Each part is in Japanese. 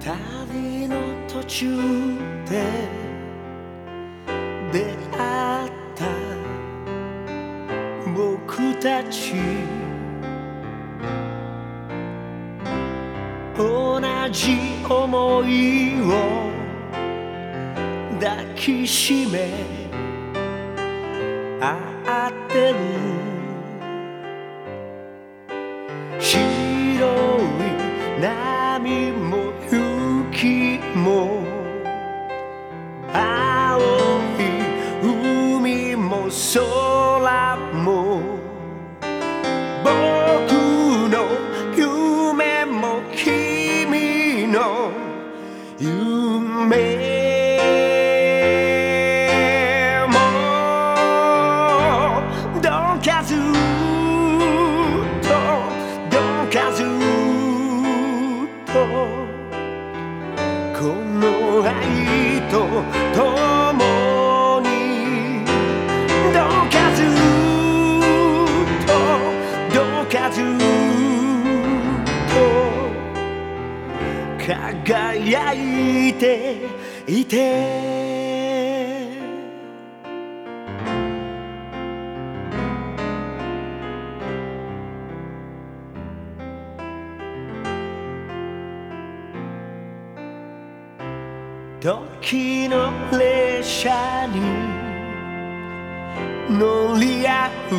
旅の途中で出会った僕たち同じ思いを抱きしめ合ってる。空も僕の夢も君の夢も。どうかずっとどうかずっと。この愛と共輝いていて。時の列車に乗り合う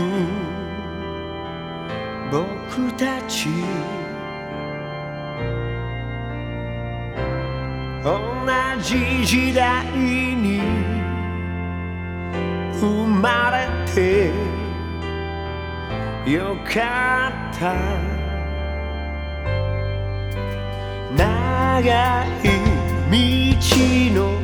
僕たち。同じ時代に生まれてよかった。長い道の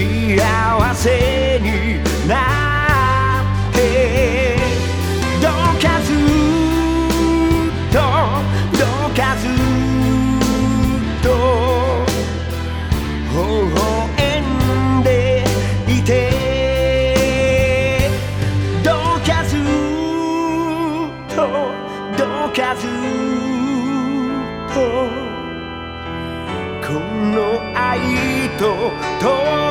幸せになってどうかずっとどうかずっと微笑んでいてどうかずっとどうかずっとこの愛と共